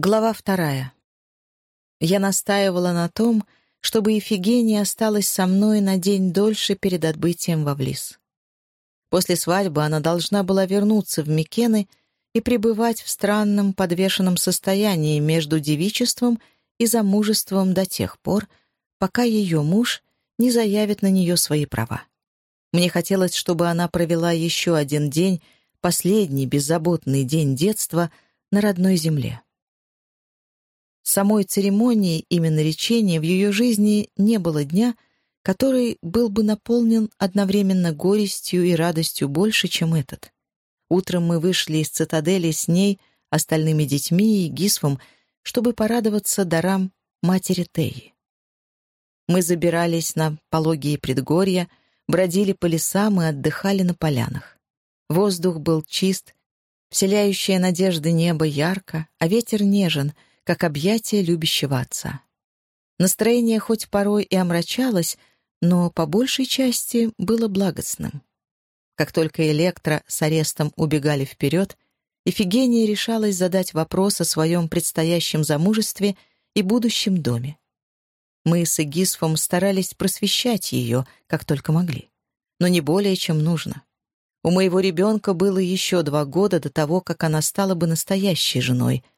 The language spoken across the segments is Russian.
Глава вторая. Я настаивала на том, чтобы Ефигения осталась со мной на день дольше перед отбытием во Влис. После свадьбы она должна была вернуться в Микены и пребывать в странном подвешенном состоянии между девичеством и замужеством до тех пор, пока ее муж не заявит на нее свои права. Мне хотелось, чтобы она провела еще один день, последний беззаботный день детства на родной земле. Самой церемонии именно речения в ее жизни не было дня, который был бы наполнен одновременно горестью и радостью больше, чем этот. Утром мы вышли из цитадели с ней, остальными детьми и Гисвом, чтобы порадоваться дарам матери Теи. Мы забирались на пологие предгорья, бродили по лесам и отдыхали на полянах. Воздух был чист, вселяющее надежды небо ярко, а ветер нежен — как объятие любящего отца. Настроение хоть порой и омрачалось, но по большей части было благостным. Как только Электро с арестом убегали вперед, Ифигения решалась задать вопрос о своем предстоящем замужестве и будущем доме. Мы с Эгисфом старались просвещать ее, как только могли, но не более, чем нужно. У моего ребенка было еще два года до того, как она стала бы настоящей женой —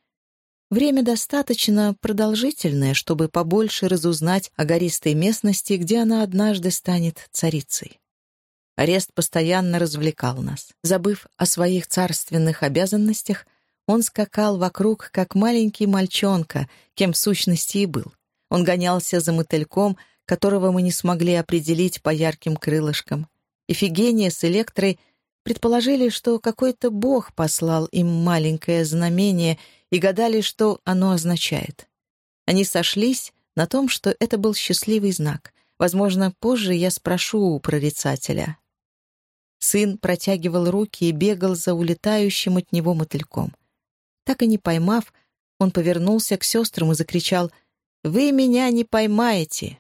Время достаточно продолжительное, чтобы побольше разузнать о гористой местности, где она однажды станет царицей. Арест постоянно развлекал нас. Забыв о своих царственных обязанностях, он скакал вокруг, как маленький мальчонка, кем в сущности и был. Он гонялся за мотыльком, которого мы не смогли определить по ярким крылышкам. Эфигения с Электрой предположили, что какой-то бог послал им маленькое знамение — и гадали, что оно означает. Они сошлись на том, что это был счастливый знак. Возможно, позже я спрошу у прорицателя. Сын протягивал руки и бегал за улетающим от него мотыльком. Так и не поймав, он повернулся к сестрам и закричал «Вы меня не поймаете!»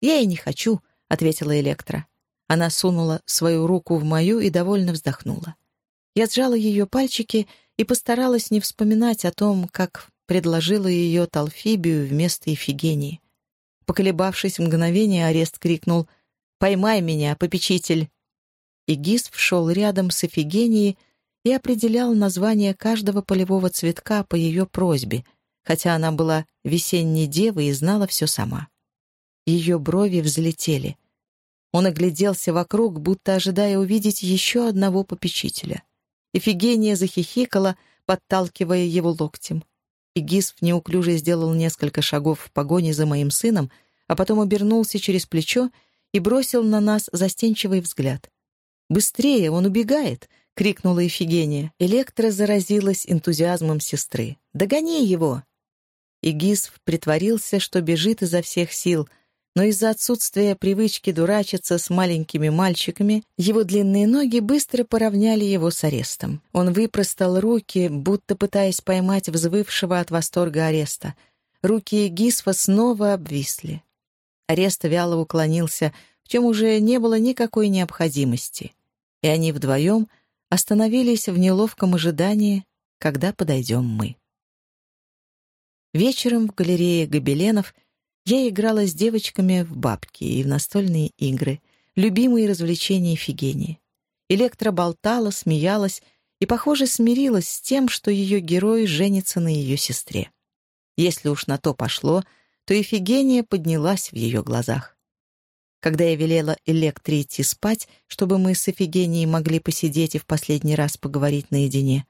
«Я и не хочу», — ответила Электра. Она сунула свою руку в мою и довольно вздохнула. Я сжала ее пальчики и постаралась не вспоминать о том, как предложила ее Талфибию вместо Ефигении. Поколебавшись мгновение, арест крикнул «Поймай меня, попечитель!» И Гисп шел рядом с Эфигенией и определял название каждого полевого цветка по ее просьбе, хотя она была весенней девой и знала все сама. Ее брови взлетели. Он огляделся вокруг, будто ожидая увидеть еще одного попечителя. Эфигения захихикала, подталкивая его локтем. И Гисф неуклюже сделал несколько шагов в погоне за моим сыном, а потом обернулся через плечо и бросил на нас застенчивый взгляд. «Быстрее, он убегает!» — крикнула Эфигения. Электра заразилась энтузиазмом сестры. «Догони его!» И Гисф притворился, что бежит изо всех сил, но из-за отсутствия привычки дурачиться с маленькими мальчиками, его длинные ноги быстро поравняли его с арестом. Он выпростал руки, будто пытаясь поймать взвывшего от восторга ареста. Руки Гисфа снова обвисли. Арест вяло уклонился, в чем уже не было никакой необходимости. И они вдвоем остановились в неловком ожидании, когда подойдем мы. Вечером в галерее гобеленов — я играла с девочками в бабки и в настольные игры, любимые развлечения Фигении. Электра болтала, смеялась и, похоже, смирилась с тем, что ее герой женится на ее сестре. Если уж на то пошло, то Эфигения поднялась в ее глазах. Когда я велела Электре идти спать, чтобы мы с Эфигенией могли посидеть и в последний раз поговорить наедине,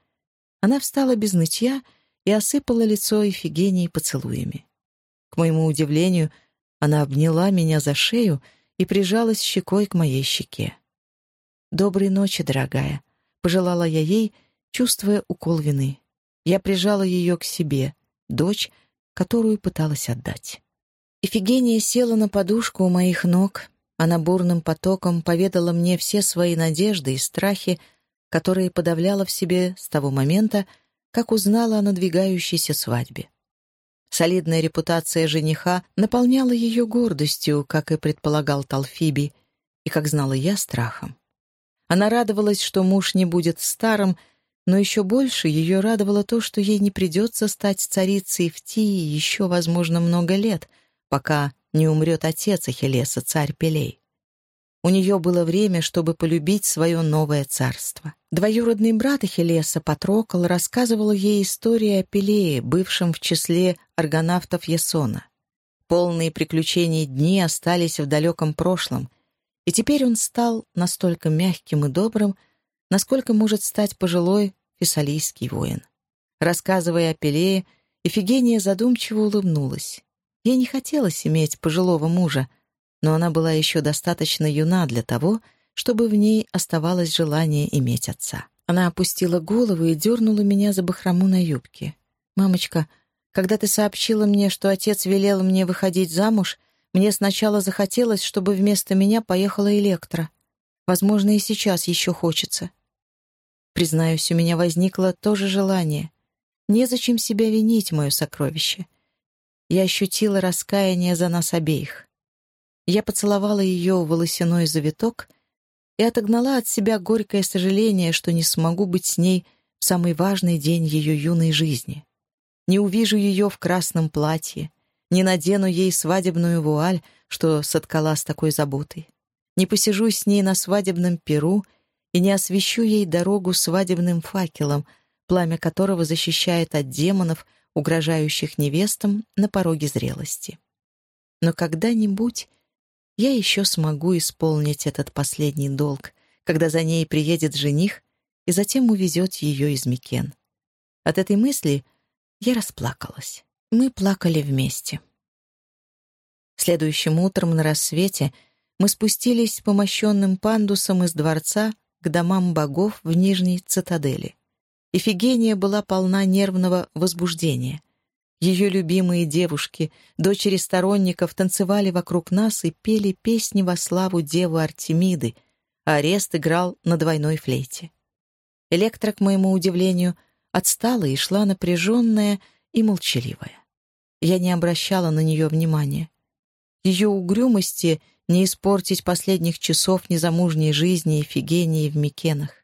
она встала без нытья и осыпала лицо Эфигении поцелуями. К моему удивлению, она обняла меня за шею и прижалась щекой к моей щеке. «Доброй ночи, дорогая», — пожелала я ей, чувствуя укол вины. Я прижала ее к себе, дочь, которую пыталась отдать. Ифигения села на подушку у моих ног. Она бурным потоком поведала мне все свои надежды и страхи, которые подавляла в себе с того момента, как узнала о надвигающейся свадьбе. Солидная репутация жениха наполняла ее гордостью, как и предполагал Талфиби, и, как знала я, страхом. Она радовалась, что муж не будет старым, Но еще больше ее радовало то, что ей не придется стать царицей в Тии еще, возможно, много лет, пока не умрет отец Ахиллеса, царь Пелей. У нее было время, чтобы полюбить свое новое царство. Двоюродный брат Ахиллеса, Патрокол, рассказывал ей историю о Пелее, бывшем в числе аргонавтов Ясона. Полные приключений дни остались в далеком прошлом, и теперь он стал настолько мягким и добрым, насколько может стать пожилой фессалийский воин. Рассказывая о Пелее, Ифигения задумчиво улыбнулась. Ей не хотелось иметь пожилого мужа, но она была еще достаточно юна для того, чтобы в ней оставалось желание иметь отца. Она опустила голову и дернула меня за бахрому на юбке. «Мамочка, когда ты сообщила мне, что отец велел мне выходить замуж, мне сначала захотелось, чтобы вместо меня поехала Электра. Возможно, и сейчас еще хочется. Признаюсь, у меня возникло то же желание. Незачем себя винить, мое сокровище. Я ощутила раскаяние за нас обеих. Я поцеловала ее волосяной завиток и отогнала от себя горькое сожаление, что не смогу быть с ней в самый важный день ее юной жизни. Не увижу ее в красном платье, не надену ей свадебную вуаль, что соткала с такой заботой. Не посижу с ней на свадебном перу — и не освещу ей дорогу свадебным факелом, пламя которого защищает от демонов, угрожающих невестам на пороге зрелости. Но когда-нибудь я еще смогу исполнить этот последний долг, когда за ней приедет жених и затем увезет ее из Микен. От этой мысли я расплакалась. Мы плакали вместе. Следующим утром на рассвете мы спустились по мощенным пандусам из дворца к домам богов в Нижней цитадели. Ифигения была полна нервного возбуждения. Ее любимые девушки, дочери сторонников, танцевали вокруг нас и пели песни во славу девы Артемиды, а Арест играл на двойной флейте. Электра, к моему удивлению, отстала и шла напряженная и молчаливая. Я не обращала на нее внимания. Ее угрюмости не испортить последних часов незамужней жизни Ефигении в Микенах.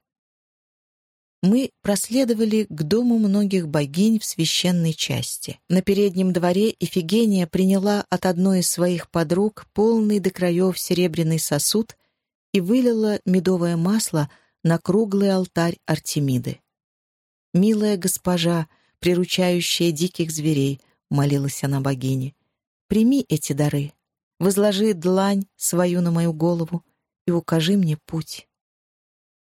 Мы проследовали к дому многих богинь в священной части. На переднем дворе Ифигения приняла от одной из своих подруг полный до краев серебряный сосуд и вылила медовое масло на круглый алтарь Артемиды. «Милая госпожа, приручающая диких зверей», — молилась она богине, — «прими эти дары» возложи длань свою на мою голову и укажи мне путь.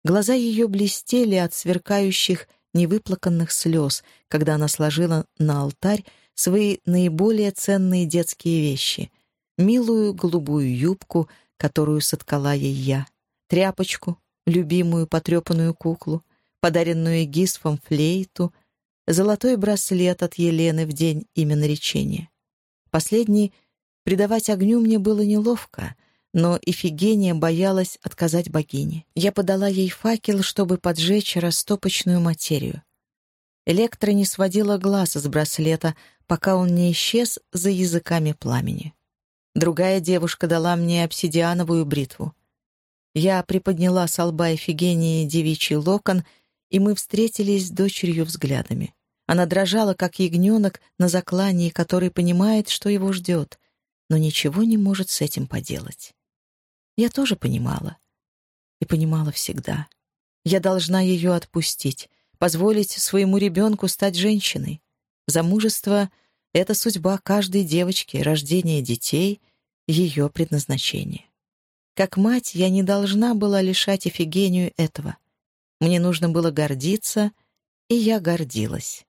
Глаза ее блестели от сверкающих невыплаканных слез, когда она сложила на алтарь свои наиболее ценные детские вещи — милую голубую юбку, которую соткала ей я, тряпочку, любимую потрепанную куклу, подаренную Гисфом флейту, золотой браслет от Елены в день именно речения. Последний Придавать огню мне было неловко, но Ифигения боялась отказать богине. Я подала ей факел, чтобы поджечь растопочную материю. Электра не сводила глаз с браслета, пока он не исчез за языками пламени. Другая девушка дала мне обсидиановую бритву. Я приподняла с лба Эфигении девичий локон, и мы встретились с дочерью взглядами. Она дрожала, как ягненок на заклании, который понимает, что его ждет но ничего не может с этим поделать. Я тоже понимала. И понимала всегда. Я должна ее отпустить, позволить своему ребенку стать женщиной. Замужество — это судьба каждой девочки, рождение детей — ее предназначение. Как мать я не должна была лишать Эфигению этого. Мне нужно было гордиться, и я гордилась.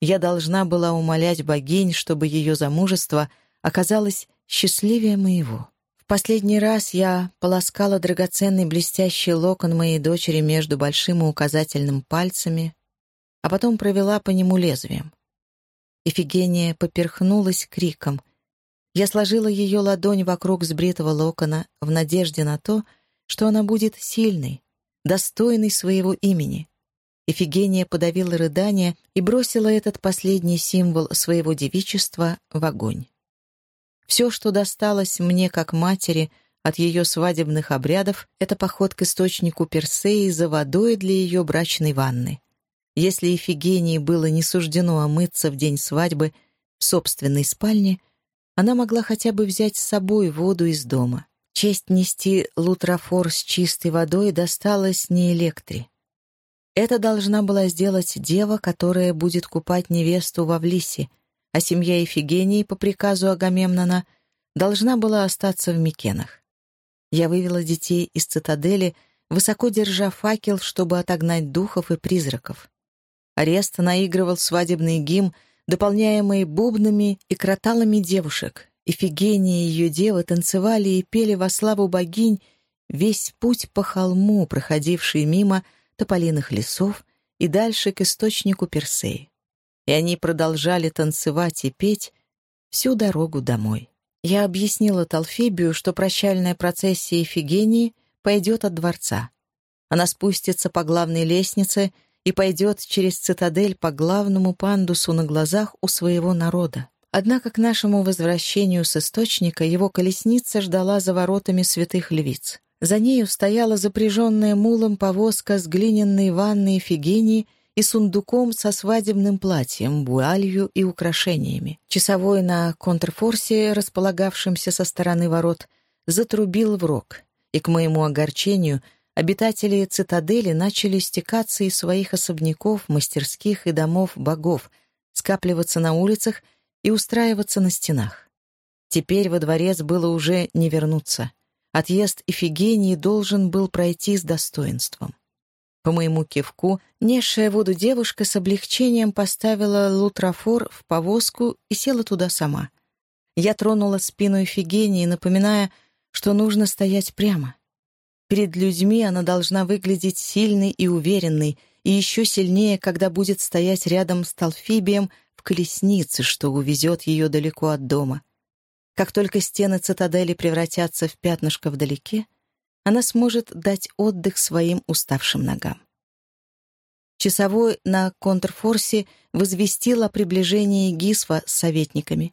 Я должна была умолять богинь, чтобы ее замужество оказалось счастливее моего. Последний раз я полоскала драгоценный блестящий локон моей дочери между большим и указательным пальцами, а потом провела по нему лезвием. Эфигения поперхнулась криком. Я сложила ее ладонь вокруг сбритого локона в надежде на то, что она будет сильной, достойной своего имени. Эфигения подавила рыдание и бросила этот последний символ своего девичества в огонь. Все, что досталось мне как матери от ее свадебных обрядов, это поход к источнику Персеи за водой для ее брачной ванны. Если Ифигении было не суждено омыться в день свадьбы в собственной спальне, она могла хотя бы взять с собой воду из дома. Честь нести лутрофор с чистой водой досталась не Электре. Это должна была сделать дева, которая будет купать невесту во Влисе, а семья Ифигении по приказу Агамемнона должна была остаться в Микенах. Я вывела детей из цитадели, высоко держа факел, чтобы отогнать духов и призраков. Арест наигрывал свадебный гимн, дополняемый бубнами и кроталами девушек. Ифигения и ее девы танцевали и пели во славу богинь весь путь по холму, проходивший мимо тополиных лесов и дальше к источнику Персеи. И они продолжали танцевать и петь всю дорогу домой. Я объяснила Талфибию, что прощальная процессия Ифигении пойдет от дворца. Она спустится по главной лестнице и пойдет через цитадель по главному пандусу на глазах у своего народа. Однако к нашему возвращению с источника его колесница ждала за воротами святых львиц. За нею стояла запряженная мулом повозка с глиняной ванной Ифигении и сундуком со свадебным платьем, буалью и украшениями. Часовой на контрфорсе, располагавшемся со стороны ворот, затрубил в рог, и, к моему огорчению, обитатели цитадели начали стекаться из своих особняков, мастерских и домов богов, скапливаться на улицах и устраиваться на стенах. Теперь во дворец было уже не вернуться. Отъезд Ифигении должен был пройти с достоинством. По моему кивку, несшая воду девушка с облегчением поставила лутрофор в повозку и села туда сама. Я тронула спину Эфигении, напоминая, что нужно стоять прямо. Перед людьми она должна выглядеть сильной и уверенной, и еще сильнее, когда будет стоять рядом с Талфибием в колеснице, что увезет ее далеко от дома. Как только стены цитадели превратятся в пятнышко вдалеке, она сможет дать отдых своим уставшим ногам. Часовой на контрфорсе возвестил о приближении Гисва с советниками.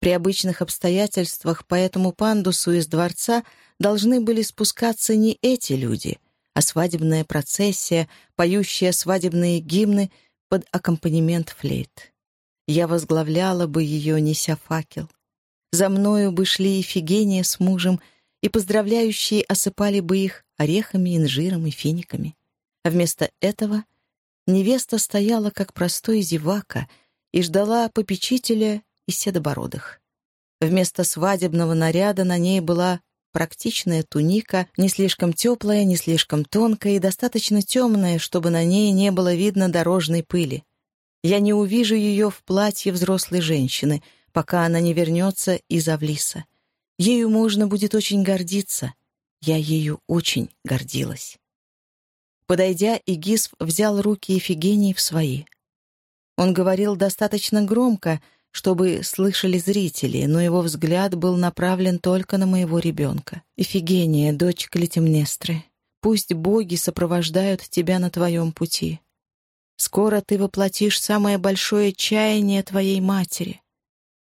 При обычных обстоятельствах по этому пандусу из дворца должны были спускаться не эти люди, а свадебная процессия, поющая свадебные гимны под аккомпанемент флейт. Я возглавляла бы ее, неся факел. За мною бы шли Ифигения с мужем — и поздравляющие осыпали бы их орехами, инжиром и финиками. А вместо этого невеста стояла, как простой зевака, и ждала попечителя и седобородых. Вместо свадебного наряда на ней была практичная туника, не слишком теплая, не слишком тонкая и достаточно темная, чтобы на ней не было видно дорожной пыли. Я не увижу ее в платье взрослой женщины, пока она не вернется из Авлиса. Ею можно будет очень гордиться. Я ею очень гордилась. Подойдя, Игисв взял руки Ефигении в свои. Он говорил достаточно громко, чтобы слышали зрители, но его взгляд был направлен только на моего ребенка. «Ифигения, дочь Клетимнестры, пусть боги сопровождают тебя на твоем пути. Скоро ты воплотишь самое большое чаяние твоей матери.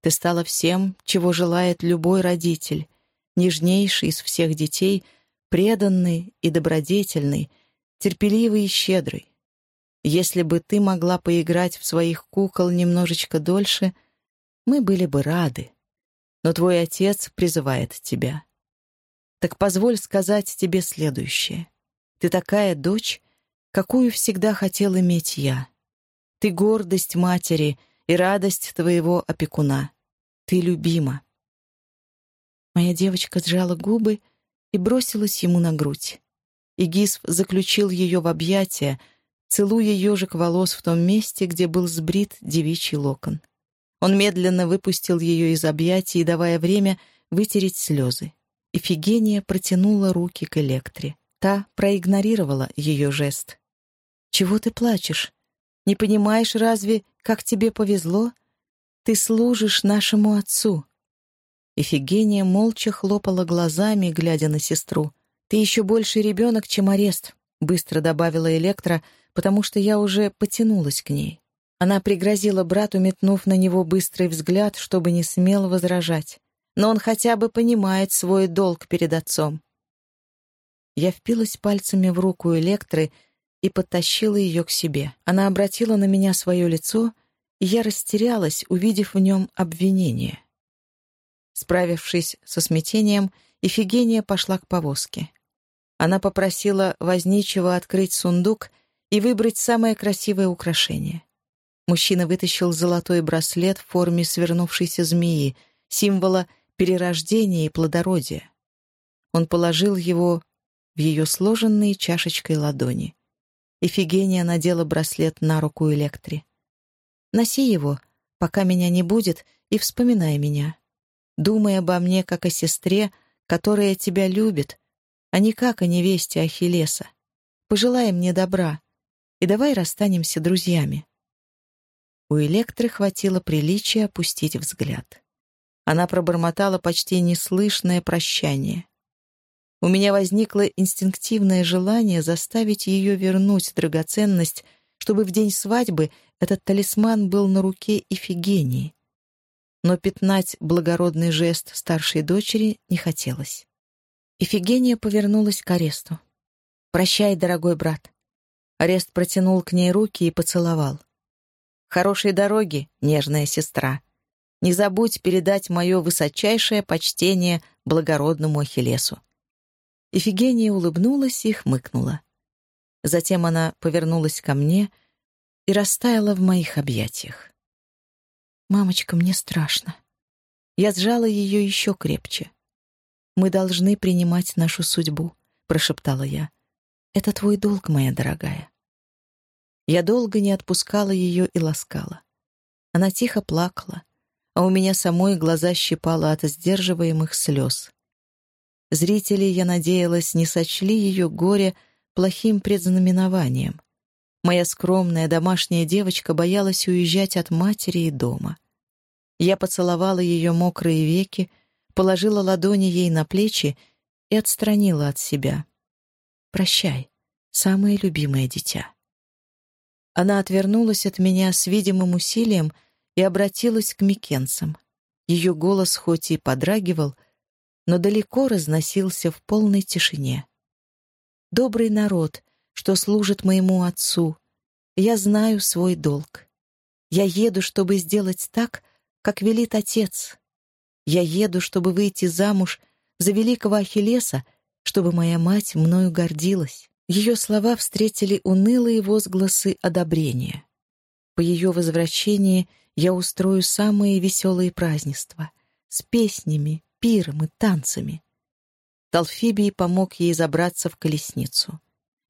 Ты стала всем, чего желает любой родитель, нежнейший из всех детей, преданный и добродетельный, терпеливый и щедрый. Если бы ты могла поиграть в своих кукол немножечко дольше, мы были бы рады. Но твой отец призывает тебя. Так позволь сказать тебе следующее. Ты такая дочь, какую всегда хотел иметь я. Ты гордость матери — и радость твоего опекуна. Ты любима». Моя девочка сжала губы и бросилась ему на грудь. Игисв заключил ее в объятия, целуя ежик волос в том месте, где был сбрит девичий локон. Он медленно выпустил ее из объятий, давая время вытереть слезы. Ифигения протянула руки к Электре. Та проигнорировала ее жест. «Чего ты плачешь? Не понимаешь разве, как тебе повезло? Ты служишь нашему отцу». Ифигения молча хлопала глазами, глядя на сестру. «Ты еще больше ребенок, чем арест», — быстро добавила Электра, потому что я уже потянулась к ней. Она пригрозила брату, метнув на него быстрый взгляд, чтобы не смел возражать. Но он хотя бы понимает свой долг перед отцом. Я впилась пальцами в руку Электры, и подтащила ее к себе. Она обратила на меня свое лицо, я растерялась, увидев в нем обвинение. Справившись со смятением, Ифигения пошла к повозке. Она попросила возничего открыть сундук и выбрать самое красивое украшение. Мужчина вытащил золотой браслет в форме свернувшейся змеи, символа перерождения и плодородия. Он положил его в ее сложенные чашечкой ладони. Ифигения надела браслет на руку Электри. «Носи его, пока меня не будет, и вспоминай меня. Думай обо мне, как о сестре, которая тебя любит, а не как о невесте Ахиллеса. Пожелай мне добра, и давай расстанемся друзьями». У Электры хватило приличия опустить взгляд. Она пробормотала почти неслышное прощание. У меня возникло инстинктивное желание заставить ее вернуть драгоценность, чтобы в день свадьбы этот талисман был на руке Ифигении. Но пятнать благородный жест старшей дочери не хотелось. Ифигения повернулась к аресту. «Прощай, дорогой брат». Арест протянул к ней руки и поцеловал. «Хорошей дороги, нежная сестра. Не забудь передать мое высочайшее почтение благородному Ахиллесу». Ифигения улыбнулась и хмыкнула. Затем она повернулась ко мне и растаяла в моих объятиях. «Мамочка, мне страшно». Я сжала ее еще крепче. «Мы должны принимать нашу судьбу», — прошептала я. «Это твой долг, моя дорогая». Я долго не отпускала ее и ласкала. Она тихо плакала, а у меня самой глаза щипало от сдерживаемых слез. Зрители, я надеялась, не сочли ее горе плохим предзнаменованием. Моя скромная домашняя девочка боялась уезжать от матери и дома. Я поцеловала ее мокрые веки, положила ладони ей на плечи и отстранила от себя. «Прощай, самое любимое дитя». Она отвернулась от меня с видимым усилием и обратилась к Микенцам. Ее голос хоть и подрагивал, но далеко разносился в полной тишине. «Добрый народ, что служит моему отцу, я знаю свой долг. Я еду, чтобы сделать так, как велит отец. Я еду, чтобы выйти замуж за великого Ахиллеса, чтобы моя мать мною гордилась». Ее слова встретили унылые возгласы одобрения. По ее возвращении я устрою самые веселые празднества с песнями, пиром и танцами. Талфибий помог ей забраться в колесницу.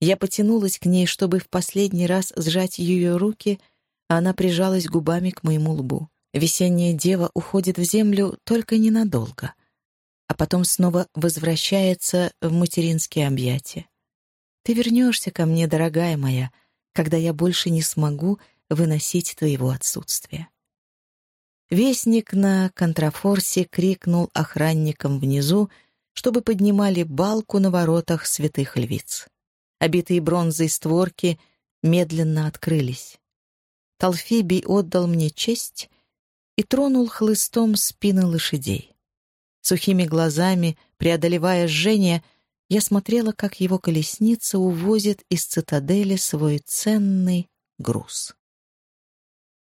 Я потянулась к ней, чтобы в последний раз сжать ее руки, а она прижалась губами к моему лбу. Весенняя дева уходит в землю только ненадолго, а потом снова возвращается в материнские объятия. Ты вернешься ко мне, дорогая моя, когда я больше не смогу выносить твоего отсутствия. Вестник на контрафорсе крикнул охранникам внизу, чтобы поднимали балку на воротах святых львиц. Обитые бронзой створки медленно открылись. Талфибий отдал мне честь и тронул хлыстом спины лошадей. Сухими глазами, преодолевая жжение, я смотрела, как его колесница увозит из цитадели свой ценный груз.